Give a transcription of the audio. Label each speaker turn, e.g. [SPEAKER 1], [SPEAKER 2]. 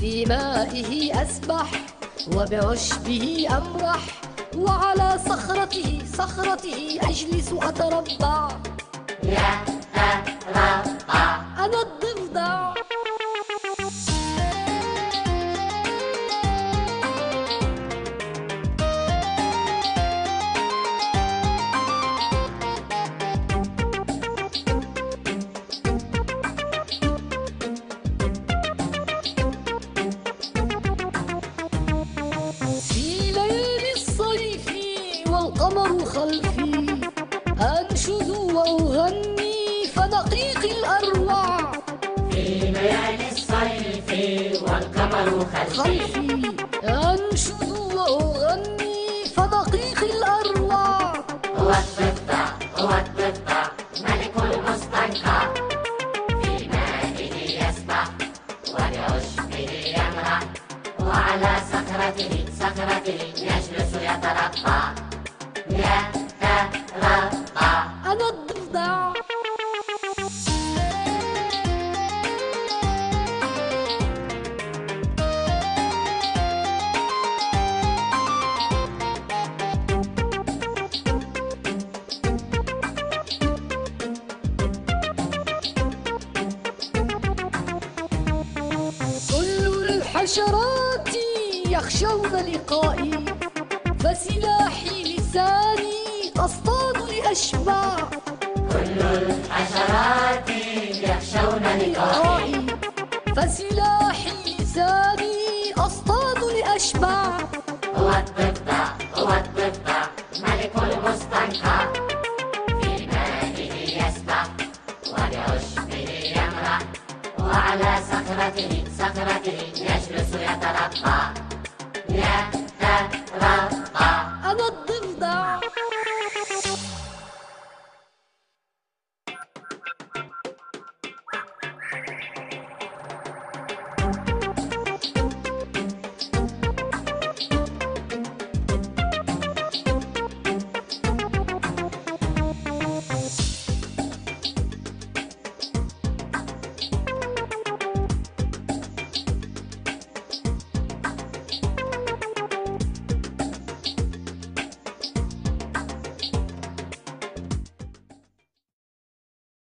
[SPEAKER 1] في مائه أسبح وبعشبه أمرح وعلى صخرته صخرته أجلس أتربع
[SPEAKER 2] يتربع
[SPEAKER 1] والقمر خلفي أنشد وأغني فنقيق الأروع.
[SPEAKER 2] في ليالي الصيف والقمر خلفي.
[SPEAKER 1] أنشد وأغني فنقيق الأروع.
[SPEAKER 2] هو الضفدع هو الضفدع ملك المستنقع. في مائه يسبح وبعشبه يمرح وعلى صخرته صخرته يجلس يتربع
[SPEAKER 1] كل الحشرات يخشون لقائي فسلاحي لساني أصطاد لأشبع.
[SPEAKER 2] كل الحشرات يخشون لقائي.
[SPEAKER 1] لقائي فسلاحي لساني أصطاد لأشبع.
[SPEAKER 2] هو الضفدع هو الضفدع ملك المستنقع. وعلى صخرته صخرته يجلس يتربع يتربع
[SPEAKER 1] أنا الضفدع